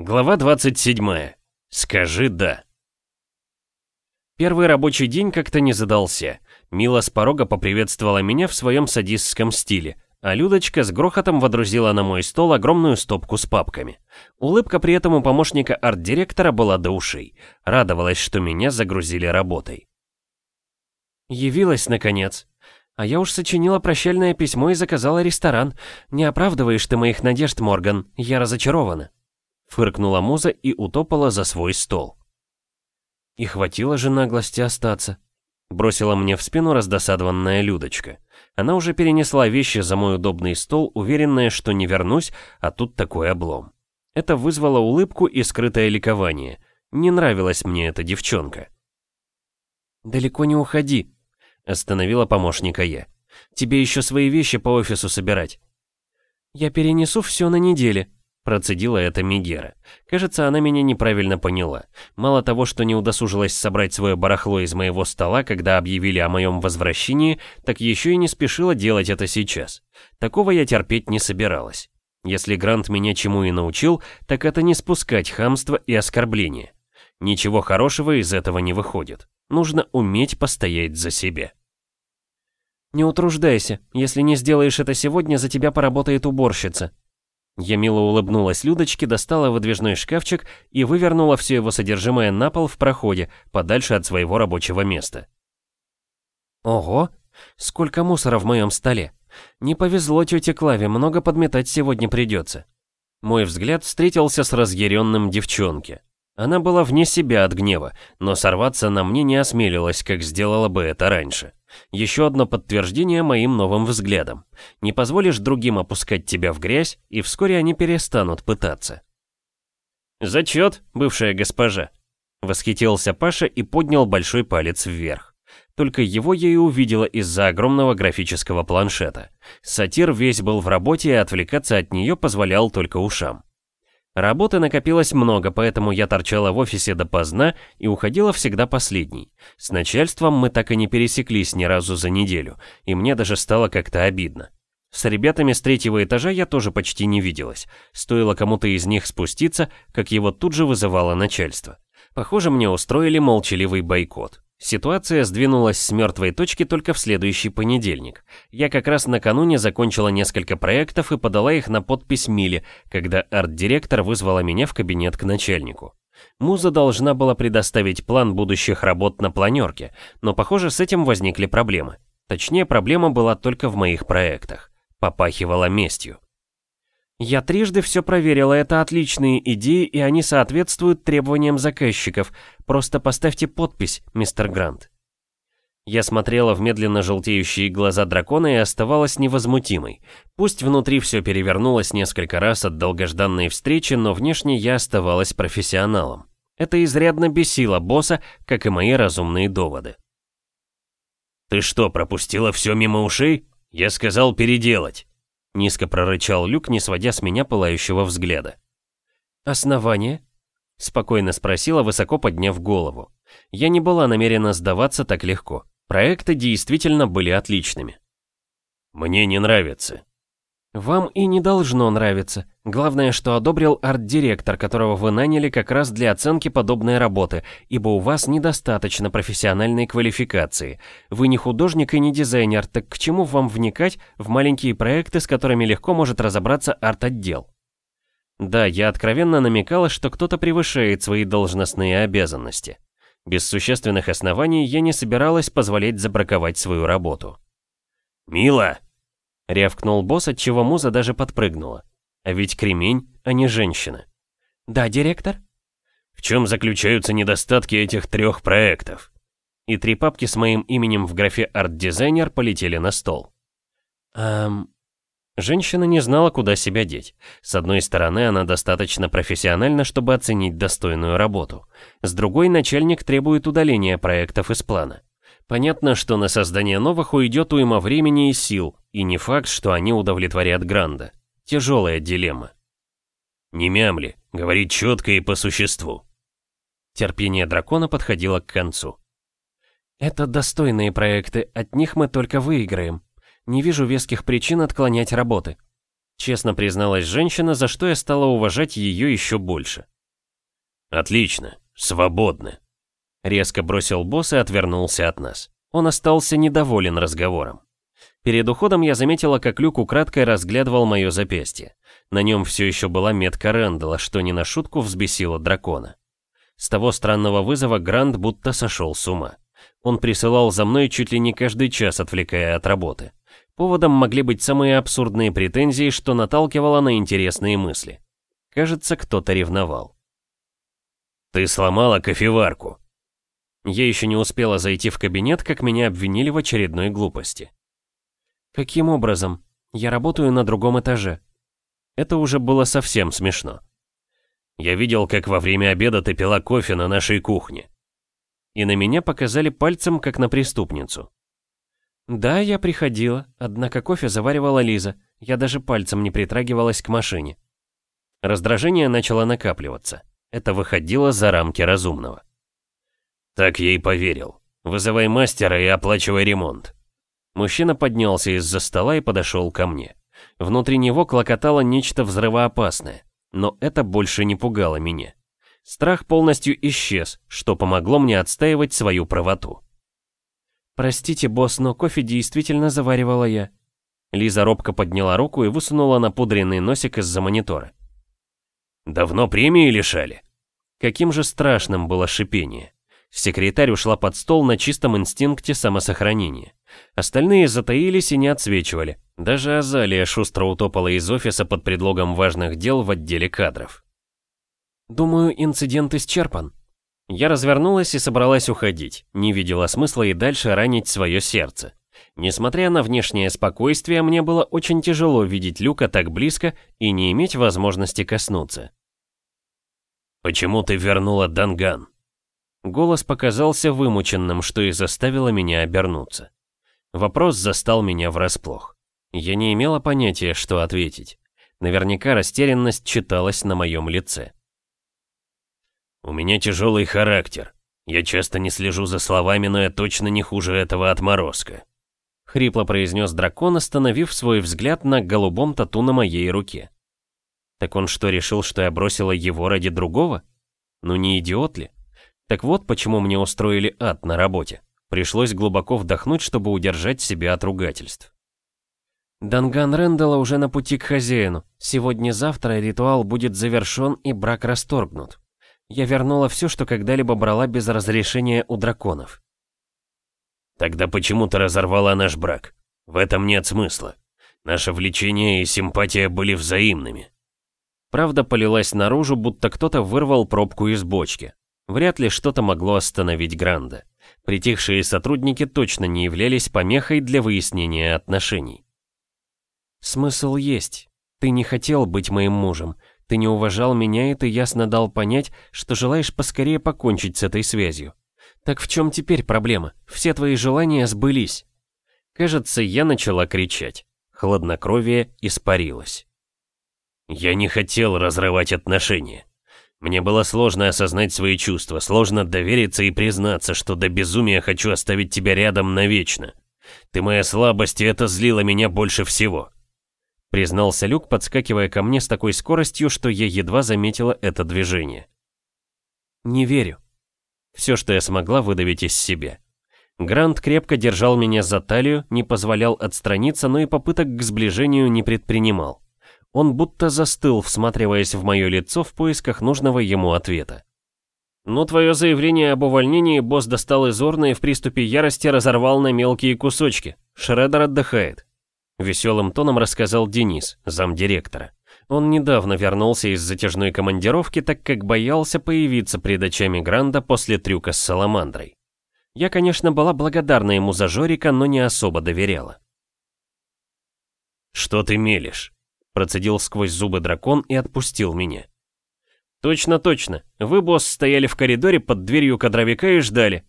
Глава 27. Скажи «да». Первый рабочий день как-то не задался. Мила с порога поприветствовала меня в своем садистском стиле, а Людочка с грохотом водрузила на мой стол огромную стопку с папками. Улыбка при этом у помощника арт-директора была до ушей. Радовалась, что меня загрузили работой. «Явилась, наконец. А я уж сочинила прощальное письмо и заказала ресторан. Не оправдываешь ты моих надежд, Морган. Я разочарована». Фыркнула муза и утопала за свой стол. И хватило же наглости остаться. Бросила мне в спину раздосадованная Людочка. Она уже перенесла вещи за мой удобный стол, уверенная, что не вернусь, а тут такой облом. Это вызвало улыбку и скрытое ликование. Не нравилась мне эта девчонка. «Далеко не уходи», — остановила помощника я. «Тебе еще свои вещи по офису собирать». «Я перенесу все на неделе», Процедила это Мигера. Кажется, она меня неправильно поняла. Мало того, что не удосужилась собрать свое барахло из моего стола, когда объявили о моем возвращении, так еще и не спешила делать это сейчас. Такого я терпеть не собиралась. Если Грант меня чему и научил, так это не спускать хамство и оскорбления. Ничего хорошего из этого не выходит. Нужно уметь постоять за себя. «Не утруждайся. Если не сделаешь это сегодня, за тебя поработает уборщица», я мило улыбнулась Людочке, достала выдвижной шкафчик и вывернула все его содержимое на пол в проходе, подальше от своего рабочего места. Ого, сколько мусора в моем столе. Не повезло тете Клаве, много подметать сегодня придется. Мой взгляд встретился с разъяренным девчонки. Она была вне себя от гнева, но сорваться на мне не осмелилась, как сделала бы это раньше. Еще одно подтверждение моим новым взглядам. Не позволишь другим опускать тебя в грязь, и вскоре они перестанут пытаться. «Зачет, бывшая госпожа!» Восхитился Паша и поднял большой палец вверх. Только его я и увидела из-за огромного графического планшета. Сатир весь был в работе, и отвлекаться от нее позволял только ушам. Работы накопилось много, поэтому я торчала в офисе допоздна и уходила всегда последней. С начальством мы так и не пересеклись ни разу за неделю, и мне даже стало как-то обидно. С ребятами с третьего этажа я тоже почти не виделась. Стоило кому-то из них спуститься, как его тут же вызывало начальство. Похоже, мне устроили молчаливый бойкот. Ситуация сдвинулась с мертвой точки только в следующий понедельник. Я как раз накануне закончила несколько проектов и подала их на подпись Миле, когда арт-директор вызвала меня в кабинет к начальнику. Муза должна была предоставить план будущих работ на планерке, но, похоже, с этим возникли проблемы. Точнее, проблема была только в моих проектах. Попахивала местью. Я трижды все проверила, это отличные идеи, и они соответствуют требованиям заказчиков. Просто поставьте подпись, мистер Грант. Я смотрела в медленно желтеющие глаза дракона и оставалась невозмутимой. Пусть внутри все перевернулось несколько раз от долгожданной встречи, но внешне я оставалась профессионалом. Это изрядно бесило босса, как и мои разумные доводы. «Ты что, пропустила все мимо ушей? Я сказал переделать». Низко прорычал Люк, не сводя с меня пылающего взгляда. «Основание?» — спокойно спросила, высоко подняв голову. Я не была намерена сдаваться так легко. Проекты действительно были отличными. «Мне не нравится», вам и не должно нравиться. Главное, что одобрил арт-директор, которого вы наняли как раз для оценки подобной работы, ибо у вас недостаточно профессиональной квалификации. Вы не художник и не дизайнер, так к чему вам вникать в маленькие проекты, с которыми легко может разобраться арт-отдел? Да, я откровенно намекала, что кто-то превышает свои должностные обязанности. Без существенных оснований я не собиралась позволять забраковать свою работу. «Мила!» Рявкнул босс, отчего муза даже подпрыгнула. А ведь кремень, а не женщина. «Да, директор?» «В чем заключаются недостатки этих трех проектов?» И три папки с моим именем в графе «Арт-дизайнер» полетели на стол. «Эм...» Женщина не знала, куда себя деть. С одной стороны, она достаточно профессиональна, чтобы оценить достойную работу. С другой, начальник требует удаления проектов из плана. Понятно, что на создание новых уйдет уйма времени и сил, и не факт, что они удовлетворят Гранда. Тяжелая дилемма. «Не мямли, говори четко и по существу». Терпение дракона подходило к концу. «Это достойные проекты, от них мы только выиграем. Не вижу веских причин отклонять работы». Честно призналась женщина, за что я стала уважать ее еще больше. «Отлично, свободны», — резко бросил босс и отвернулся от нас. Он остался недоволен разговором. Перед уходом я заметила, как Люк украдкой разглядывал мое запястье. На нем все еще была метка Рэндала, что не на шутку взбесило дракона. С того странного вызова Грант будто сошел с ума. Он присылал за мной чуть ли не каждый час, отвлекая от работы. Поводом могли быть самые абсурдные претензии, что наталкивало на интересные мысли. Кажется, кто-то ревновал. «Ты сломала кофеварку». Я еще не успела зайти в кабинет, как меня обвинили в очередной глупости. «Каким образом? Я работаю на другом этаже». Это уже было совсем смешно. «Я видел, как во время обеда ты пила кофе на нашей кухне». И на меня показали пальцем, как на преступницу. Да, я приходила, однако кофе заваривала Лиза. Я даже пальцем не притрагивалась к машине. Раздражение начало накапливаться. Это выходило за рамки разумного. Так и поверил. Вызывай мастера и оплачивай ремонт. Мужчина поднялся из-за стола и подошел ко мне. Внутри него клокотало нечто взрывоопасное, но это больше не пугало меня. Страх полностью исчез, что помогло мне отстаивать свою правоту. «Простите, босс, но кофе действительно заваривала я». Лиза робко подняла руку и высунула напудренный носик из-за монитора. «Давно премии лишали?» Каким же страшным было шипение. Секретарь ушла под стол на чистом инстинкте самосохранения. Остальные затаились и не отсвечивали. Даже Азалия шустро утопала из офиса под предлогом важных дел в отделе кадров. «Думаю, инцидент исчерпан». Я развернулась и собралась уходить, не видела смысла и дальше ранить свое сердце. Несмотря на внешнее спокойствие, мне было очень тяжело видеть Люка так близко и не иметь возможности коснуться. «Почему ты вернула Данган?» Голос показался вымученным, что и заставило меня обернуться. Вопрос застал меня врасплох. Я не имела понятия, что ответить. Наверняка растерянность читалась на моем лице. «У меня тяжелый характер. Я часто не слежу за словами, но я точно не хуже этого отморозка», — хрипло произнес дракон, остановив свой взгляд на голубом тату на моей руке. «Так он что, решил, что я бросила его ради другого? Ну не идиот ли?» Так вот, почему мне устроили ад на работе. Пришлось глубоко вдохнуть, чтобы удержать себя от ругательств. Данган Рэндалла уже на пути к хозяину. Сегодня-завтра ритуал будет завершен и брак расторгнут. Я вернула все, что когда-либо брала без разрешения у драконов. Тогда почему ты разорвала наш брак? В этом нет смысла. Наше влечение и симпатия были взаимными. Правда полилась наружу, будто кто-то вырвал пробку из бочки. Вряд ли что-то могло остановить Гранда. Притихшие сотрудники точно не являлись помехой для выяснения отношений. «Смысл есть. Ты не хотел быть моим мужем. Ты не уважал меня, и ты ясно дал понять, что желаешь поскорее покончить с этой связью. Так в чем теперь проблема? Все твои желания сбылись». Кажется, я начала кричать. Хладнокровие испарилось. «Я не хотел разрывать отношения. Мне было сложно осознать свои чувства, сложно довериться и признаться, что до безумия хочу оставить тебя рядом навечно. Ты моя слабость, и это злило меня больше всего. Признался Люк, подскакивая ко мне с такой скоростью, что я едва заметила это движение. Не верю. Все, что я смогла выдавить из себя. Грант крепко держал меня за талию, не позволял отстраниться, но и попыток к сближению не предпринимал. Он будто застыл, всматриваясь в мое лицо в поисках нужного ему ответа. «Ну, твое заявление об увольнении босс достал из урны и в приступе ярости разорвал на мелкие кусочки. Шредер отдыхает», — веселым тоном рассказал Денис, замдиректора. Он недавно вернулся из затяжной командировки, так как боялся появиться пред очами Гранда после трюка с Саламандрой. Я, конечно, была благодарна ему за Жорика, но не особо доверяла. «Что ты мелешь?» Процедил сквозь зубы дракон и отпустил меня. «Точно, точно. Вы, босс, стояли в коридоре под дверью кадровика и ждали».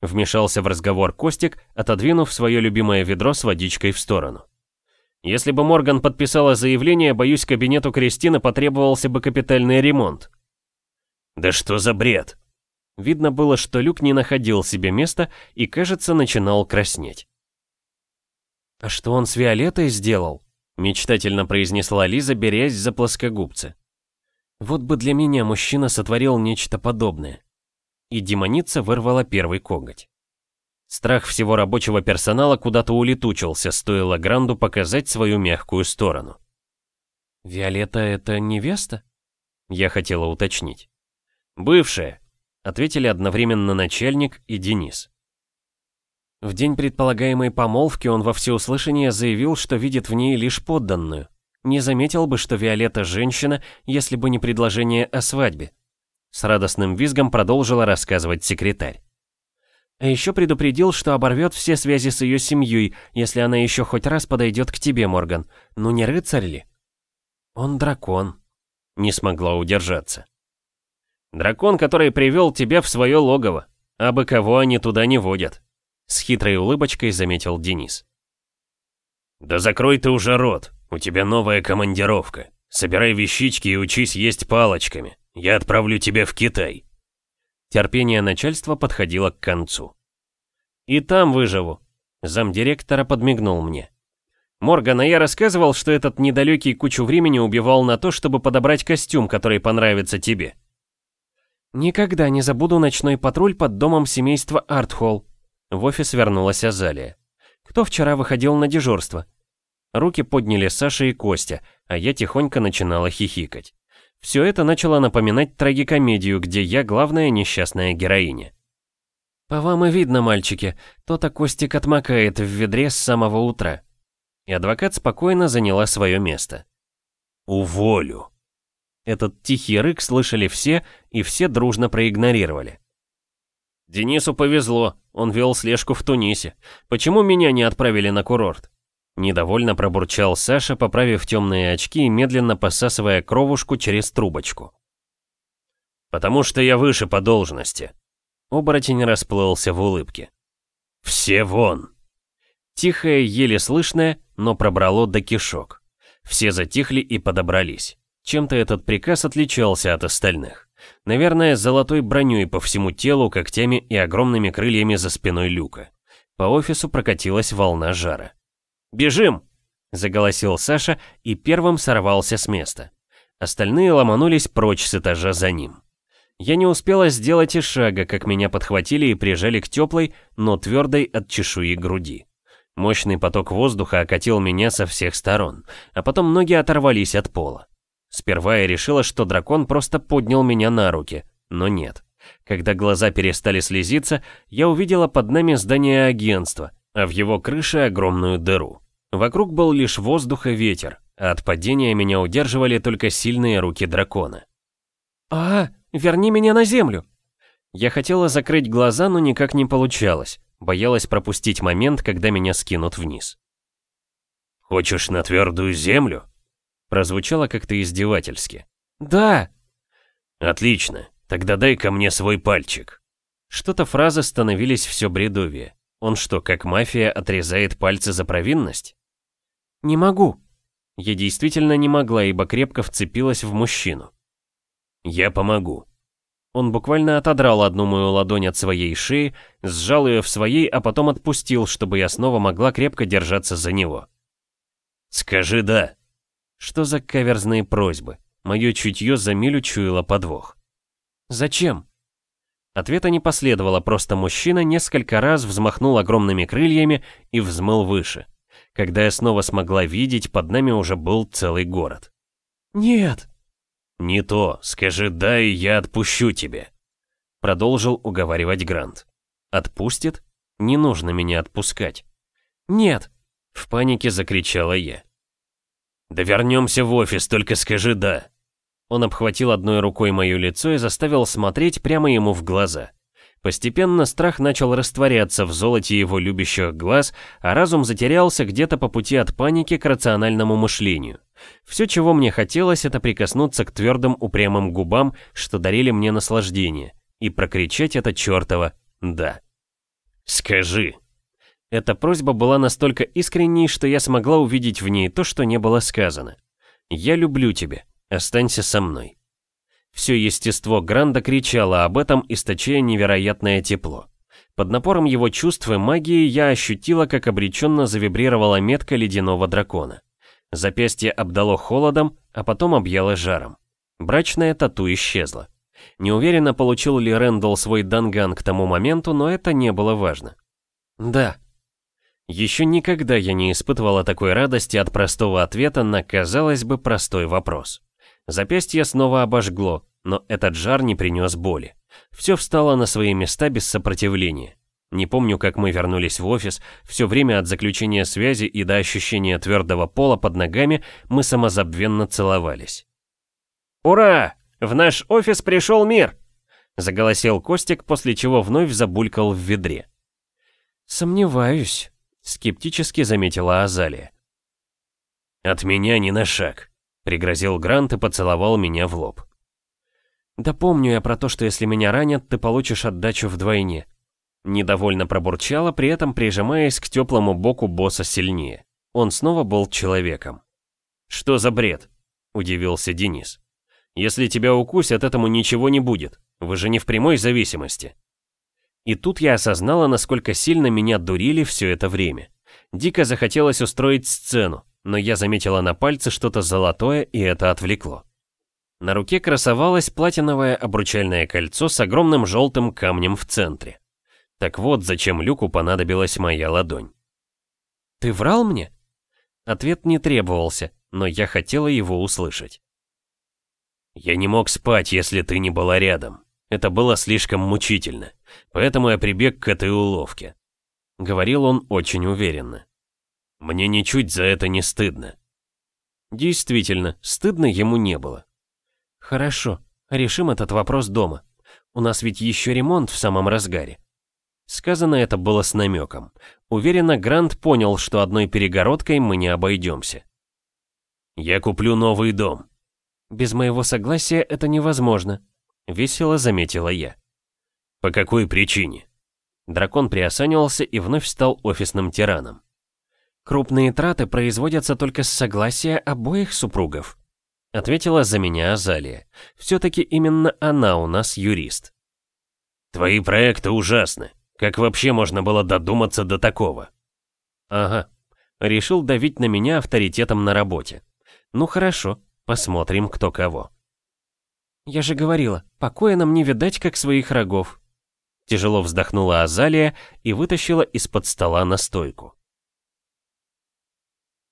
Вмешался в разговор Костик, отодвинув свое любимое ведро с водичкой в сторону. «Если бы Морган подписала заявление, боюсь, кабинету Кристины потребовался бы капитальный ремонт». «Да что за бред?» Видно было, что Люк не находил себе места и, кажется, начинал краснеть. «А что он с Виолеттой сделал?» Мечтательно произнесла Лиза, берясь за плоскогубцы. Вот бы для меня мужчина сотворил нечто подобное. И демоница вырвала первый коготь. Страх всего рабочего персонала куда-то улетучился, стоило Гранду показать свою мягкую сторону. «Виолетта — это невеста?» Я хотела уточнить. «Бывшая», — ответили одновременно начальник и Денис. В день предполагаемой помолвки он во всеуслышание заявил, что видит в ней лишь подданную. Не заметил бы, что Виолетта женщина, если бы не предложение о свадьбе. С радостным визгом продолжила рассказывать секретарь. А еще предупредил, что оборвет все связи с ее семьей, если она еще хоть раз подойдет к тебе, Морган. Ну не рыцарь ли? Он дракон. Не смогла удержаться. Дракон, который привел тебя в свое логово. А бы кого они туда не водят. С хитрой улыбочкой заметил Денис. «Да закрой ты уже рот, у тебя новая командировка. Собирай вещички и учись есть палочками. Я отправлю тебя в Китай». Терпение начальства подходило к концу. «И там выживу», — замдиректора подмигнул мне. «Морган, а я рассказывал, что этот недалекий кучу времени убивал на то, чтобы подобрать костюм, который понравится тебе». «Никогда не забуду ночной патруль под домом семейства Артхолл», — в офис вернулась Азалия. «Кто вчера выходил на дежурство?» Руки подняли Саша и Костя, а я тихонько начинала хихикать. Все это начало напоминать трагикомедию, где я главная несчастная героиня. «По вам и видно, мальчики, то-то Костик отмокает в ведре с самого утра». И адвокат спокойно заняла свое место. «Уволю». Этот тихий рык слышали все, и все дружно проигнорировали. «Денису повезло, он вел слежку в Тунисе. Почему меня не отправили на курорт?» Недовольно пробурчал Саша, поправив темные очки и медленно посасывая кровушку через трубочку. «Потому что я выше по должности». Оборотень расплылся в улыбке. «Все вон!» Тихое, еле слышное, но пробрало до кишок. Все затихли и подобрались. Чем-то этот приказ отличался от остальных. Наверное, золотой броней по всему телу, когтями и огромными крыльями за спиной люка. По офису прокатилась волна жара. «Бежим!» — заголосил Саша и первым сорвался с места. Остальные ломанулись прочь с этажа за ним. Я не успела сделать и шага, как меня подхватили и прижали к теплой, но твердой от чешуи груди. Мощный поток воздуха окатил меня со всех сторон, а потом ноги оторвались от пола. Сперва я решила, что дракон просто поднял меня на руки, но нет. Когда глаза перестали слезиться, я увидела под нами здание агентства, а в его крыше огромную дыру. Вокруг был лишь воздух и ветер, а от падения меня удерживали только сильные руки дракона. «А, верни меня на землю!» Я хотела закрыть глаза, но никак не получалось. Боялась пропустить момент, когда меня скинут вниз. «Хочешь на твердую землю?» Прозвучало как-то издевательски. «Да!» «Отлично, тогда дай ко мне свой пальчик». Что-то фразы становились все бредовее. Он что, как мафия, отрезает пальцы за провинность? «Не могу». Я действительно не могла, ибо крепко вцепилась в мужчину. «Я помогу». Он буквально отодрал одну мою ладонь от своей шеи, сжал ее в своей, а потом отпустил, чтобы я снова могла крепко держаться за него. «Скажи «да». Что за каверзные просьбы? Мое чутье за милю чуяло подвох. «Зачем?» Ответа не последовало, просто мужчина несколько раз взмахнул огромными крыльями и взмыл выше. Когда я снова смогла видеть, под нами уже был целый город. «Нет!» «Не то, скажи «да» и я отпущу тебя», — продолжил уговаривать Грант. «Отпустит? Не нужно меня отпускать». «Нет!» — в панике закричала я. «Да вернемся в офис, только скажи «да». Он обхватил одной рукой мое лицо и заставил смотреть прямо ему в глаза. Постепенно страх начал растворяться в золоте его любящих глаз, а разум затерялся где-то по пути от паники к рациональному мышлению. Все, чего мне хотелось, это прикоснуться к твердым упрямым губам, что дарили мне наслаждение, и прокричать это чертово «да». «Скажи». Эта просьба была настолько искренней, что я смогла увидеть в ней то, что не было сказано. «Я люблю тебя. Останься со мной». Все естество Гранда кричало об этом, источая невероятное тепло. Под напором его чувств и магии я ощутила, как обреченно завибрировала метка ледяного дракона. Запястье обдало холодом, а потом объяло жаром. Брачная тату исчезла. Не уверенно, получил ли Рэндалл свой данган к тому моменту, но это не было важно. «Да». Еще никогда я не испытывала такой радости от простого ответа на, казалось бы, простой вопрос. Запястье снова обожгло, но этот жар не принес боли. Все встало на свои места без сопротивления. Не помню, как мы вернулись в офис, все время от заключения связи и до ощущения твердого пола под ногами мы самозабвенно целовались. «Ура! В наш офис пришел мир!» Заголосил Костик, после чего вновь забулькал в ведре. «Сомневаюсь», — скептически заметила Азалия. «От меня ни на шаг», — пригрозил Грант и поцеловал меня в лоб. «Да помню я про то, что если меня ранят, ты получишь отдачу вдвойне», Недовольно пробурчала, при этом прижимаясь к теплому боку босса сильнее. Он снова был человеком. «Что за бред?» – удивился Денис. «Если тебя укусят, этому ничего не будет. Вы же не в прямой зависимости». И тут я осознала, насколько сильно меня дурили все это время. Дико захотелось устроить сцену, но я заметила на пальце что-то золотое, и это отвлекло. На руке красовалось платиновое обручальное кольцо с огромным желтым камнем в центре. Так вот, зачем Люку понадобилась моя ладонь. «Ты врал мне?» Ответ не требовался, но я хотела его услышать. «Я не мог спать, если ты не была рядом. Это было слишком мучительно, поэтому я прибег к этой уловке», — говорил он очень уверенно. «Мне ничуть за это не стыдно». Действительно, стыдно ему не было. «Хорошо, решим этот вопрос дома. У нас ведь еще ремонт в самом разгаре. Сказано это было с намеком. Уверенно, Грант понял, что одной перегородкой мы не обойдемся. «Я куплю новый дом». «Без моего согласия это невозможно», — весело заметила я. «По какой причине?» Дракон приосанился и вновь стал офисным тираном. «Крупные траты производятся только с согласия обоих супругов», — ответила за меня Азалия. «Все-таки именно она у нас юрист». «Твои проекты ужасны», как вообще можно было додуматься до такого? Ага, решил давить на меня авторитетом на работе. Ну хорошо, посмотрим, кто кого. Я же говорила, покоя нам не видать, как своих рогов. Тяжело вздохнула Азалия и вытащила из-под стола настойку.